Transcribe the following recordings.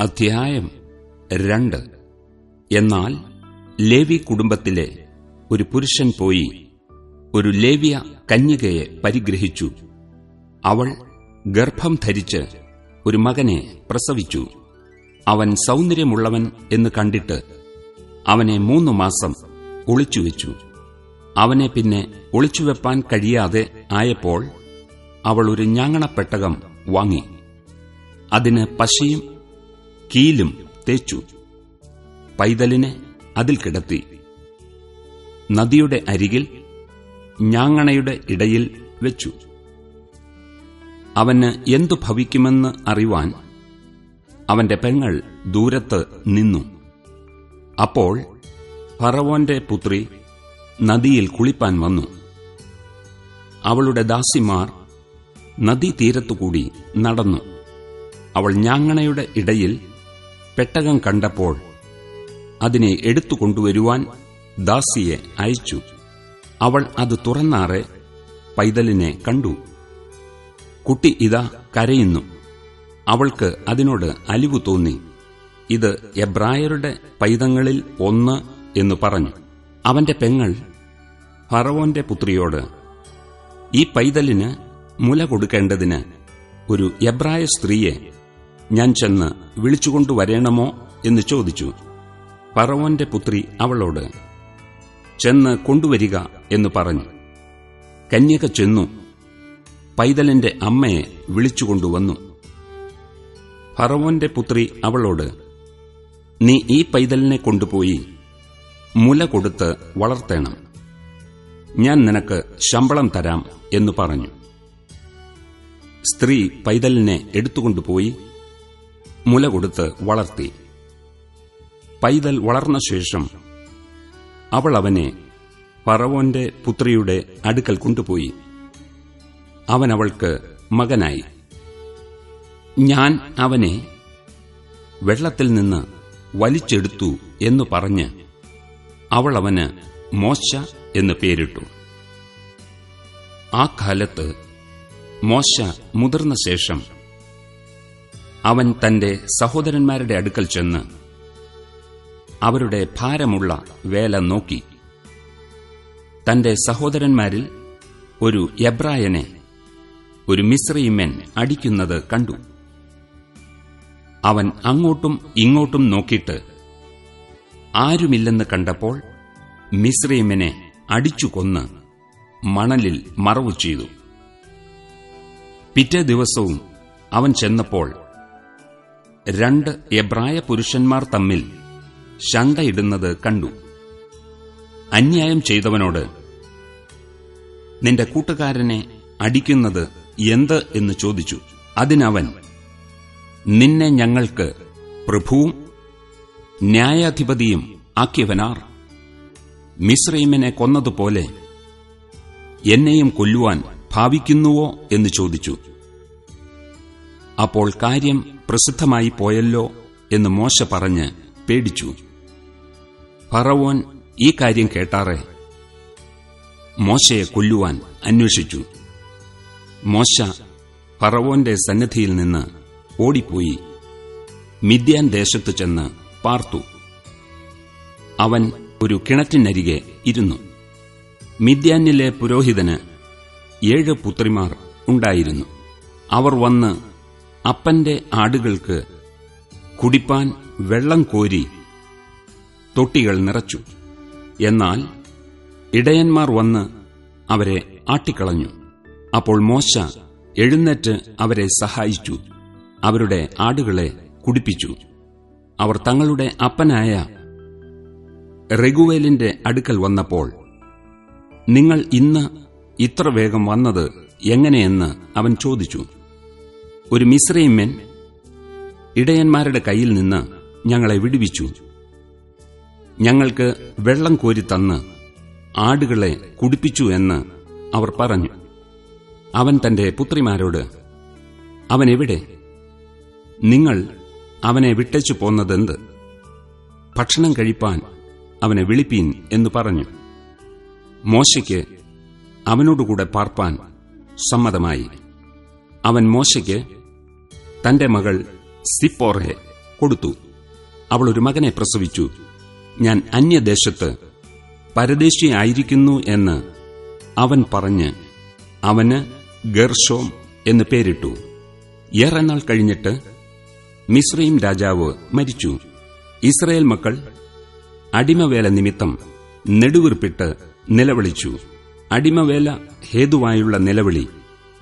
അധ്യായം രണ്ട്. എന്നാൽ ലേവി കുടുംബത്തിലെ ഒരു പുരുഷൻ പോയി ഒരു ലേവിയ കന്യകയെ പരിഗ്രഹിച്ചു. അവൾ ഗർഭം ധരിച്ച് ഒരു മകനെ പ്രസവിച്ചു. അവൻ സൗന്ദര്യമുള്ളവൻ എന്ന് കണ്ടിട്ട് അവനെ മൂന്നു മാസം ഒളിച്ചുവെച്ചു അവനെ പിന്നെ ഒളിച്ചുവെപ്പാൻ കഴിയാതെ ആയപ്പോൾ അവൾ ഒരു ഞാങ്ങണപ്പെട്ടകം വാങ്ങി. അതിന് പശയും കീലും തേച്ചു. പൈതലിനെ അതിൽ കിടത്തി. നദിയുടെ അരികിൽ ഞാങ്ങണയുടെ ഇടയിൽ വെച്ചു. അവന് എന്തു ഭവിക്കുമെന്ന് അറിവാൻ അവന്റെ പെങ്ങൾ ദൂരത്ത് നിന്നു. അപ്പോൾ ഫറവോന്റെ പുത്രി നദിയിൽ കുളിപ്പാൻ വന്നു. അവളുടെ ദാസിമാർ നദീതീരത്തുകൂടി നടന്നു. അവൾ ഞാങ്ങണയുടെ ഇടയിൽ പെട്ടകം കണ്ടപ്പോൾ അതിനെ എടുത്തുകൊണ്ടുവരുവാൻ ദാസിയെ അയച്ചു. അവൾ അത് തുറന്നാറെ പൈതലിനെ കണ്ടു. കുട്ടി ഇതാ കരയുന്നു. അവൾക്ക് അതിനോട് അലിവു തോന്നി. ഇത് എബ്രായരുടെ പൈതങ്ങളിൽ ഒന്ന് എന്ന് പറഞ്ഞു. അവന്റെ പെങ്ങൾ ഫറവോന്റെ പുത്രിയോട് ഈ പൈതലിന് മുല കൊടുക്കേണ്ടതിന് ഒരു എബ്രായ സ്ത്രീയെ ഞാൻ ചെന്ന് വിളിച്ചുകൊണ്ടു വരേണമോ എന്ന് ചോദിച്ചു. ഫറവോന്റെ പുത്രി അവളോട് ചെന്ന് കൊണ്ടുവരിക എന്ന് പറഞ്ഞു. കന്യക ചെന്നു. പൈതലിന്റെ അമ്മയെ വിളിച്ചുകൊണ്ടുവന്നു. ഫറവോന്റെ പുത്രി അവളോട് നീ ഈ പൈതലിനെ കൊണ്ടുപോയി മുല കൊടുത്ത് വളർത്തേണം. ഞാൻ നിനക്ക് ശമ്പളം തരാം എന്ന് പറഞ്ഞു. സ്ത്രീ പൈതലിനെ എടുത്തുകൊണ്ടുപോയി മുല കൊടുത്ത് വളർത്തി. പൈതൽ വളർന്ന ശേഷം അവൾ അവനെ പറവോന്റെ പുത്രിയുടെ അടുക്കൽ കൊണ്ടുപോയി. അവൻ അവൾക്ക് മകനായി. ഞാൻ അവനെ വെള്ളത്തിൽ നിന്ന് വലിച്ചെടുത്തു എന്ന് പറഞ്ഞ് അവൾ അവന് മോശ എന്ന് പേരിട്ടു. ആ കാലത്ത് മോശ മുതിർന്ന ശേഷം അവൻ തന്റെ സഹോദരന്മാരുടെ അടുക്കൽ ചെന്ന് അവരുടെ ഭാരമുള്ള വേല നോക്കി. തന്റെ സഹോദരന്മാരിൽ ഒരു എബ്രായനെ ഒരു മിശ്രീമൻ അടിക്കുന്നത് കണ്ടു. അവൻ അങ്ങോട്ടും ഇങ്ങോട്ടും നോക്കിയിട്ട് ആരുമില്ലെന്ന് കണ്ടപ്പോൾ മിശ്രീമിനെ അടിച്ചുകൊന്ന് മണലിൽ മറവു ചെയ്തു. പിറ്റേ ദിവസവും അവൻ ചെന്നപ്പോൾ രണ്ട് എബ്രായ പുരുഷന്മാർ തമ്മിൽ ശണ്ടയിടുന്നത് കണ്ടു. അന്യായം ചെയ്തവനോട് നിന്റെ കൂട്ടുകാരനെ അടിക്കുന്നത് എന്ത്? എന്ന് ചോദിച്ചു. അതിനവൻ നിന്നെ ഞങ്ങൾക്ക് പ്രഭുവും ന്യായാധിപതിയും ആക്കിയവനാർ. മിശ്രൈമിനെ കൊന്നതുപോലെ എന്നെയും കൊല്ലുവാൻ ഭാവിക്കുന്നുവോ? എന്ന് ചോദിച്ചു. അപ്പോൾ കാര്യം പ്രസിദ്ധമായി പോയല്ലോ എന്ന് മോശ പറഞ്ഞ് പേടിച്ചു. ഫറവോൻ ഈ കാര്യം കേട്ടാറെ? മോശയെ കൊല്ലുവാൻ അന്വേഷിച്ചു. മോശ ഫറവോന്റെ സന്നിധിയിൽ നിന്ന് ഓടിപ്പോയി. മിദ്യാൻ ദേശത്തു ചെന്ന് പാർത്തു. അവൻ ഒരു കിണറ്റിനരികെ ഇരുന്നു. മിദ്യാനിലെ പുരോഹിതന് ഏഴ് പുത്രിമാർ ഉണ്ടായിരുന്നു. അവർ വന്ന് അപ്പന്റെ ആടുകൾക്ക് കുടിപ്പാൻ വെള്ളം കോരി തൊട്ടികൾ നിറച്ചു. എന്നാൽ ഇടയന്മാർ വന്ന് അവരെ ആട്ടിക്കളഞ്ഞു. അപ്പോൾ മോശ എഴുന്നേറ്റ് അവരെ സഹായിച്ചു. അവരുടെ ആടുകളെ കുടിപ്പിച്ചു. അവർ തങ്ങളുടെ അപ്പനായ റെഗുവേലിന്റെ അടുക്കൽ വന്നപ്പോൾ നിങ്ങൾ ഇന്ന് ഇത്ര വേഗം വന്നത് എങ്ങനെയെന്ന് അവൻ ചോദിച്ചു. ഒരു മിശ്രയിമ്മൻ ഇടയന്മാരുടെ കയ്യിൽ നിന്ന് ഞങ്ങളെ വിടുവിച്ചു. ഞങ്ങൾക്ക് വെള്ളം കോരി തന്ന് ആടുകളെ കുടിപ്പിച്ചു എന്ന് അവർ പറഞ്ഞു. അവൻ തന്റെ പുത്രിമാരോട് അവൻ എവിടെ നിങ്ങൾ അവനെ വിട്ടച്ചു പോന്നതെന്ത്? ഭക്ഷണം കഴിപ്പാൻ അവനെ വിളിപ്പീൻ എന്ന് പറഞ്ഞു. മോശയ്ക്ക് അവനോടുകൂടെ പാർപ്പാൻ സമ്മതമായി. അവൻ മോശയ്ക്ക് തന്റെ മകൾ സിപ്പോറെ കൊടുത്തു. അവൾ ഒരു മകനെ പ്രസവിച്ചു. ഞാൻ അന്യദേശത്ത് പരദേശിയായിരിക്കുന്നു എന്ന് അവൻ പറഞ്ഞ് അവന് ഗർഷോം എന്ന് പേരിട്ടു. ഏറെ നാൾ കഴിഞ്ഞിട്ട് മിശ്രയും രാജാവ് മരിച്ചു. ഇസ്രയേൽ മക്കൾ അടിമവേല നിമിത്തം നെടുവീർപ്പിട്ട് നിലവിളിച്ചു. അടിമവേല ഹേതുവായുള്ള നിലവിളി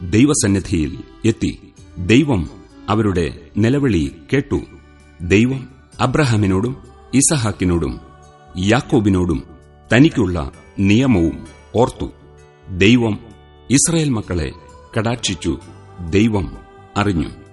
ദൈവസന്നിധിയിൽ എത്തി. ദൈവം അവരുടെ നിലവിളി കേട്ടു. ദൈവം അബ്രഹാമിനോടും ഇസഹാക്കിനോടും യാക്കോബിനോടും തനിക്കുള്ള നിയമവും ഓർത്തു. ദൈവം ഇസ്രയേൽ മക്കളെ കടാക്ഷിച്ചു ദൈവം അറിഞ്ഞു.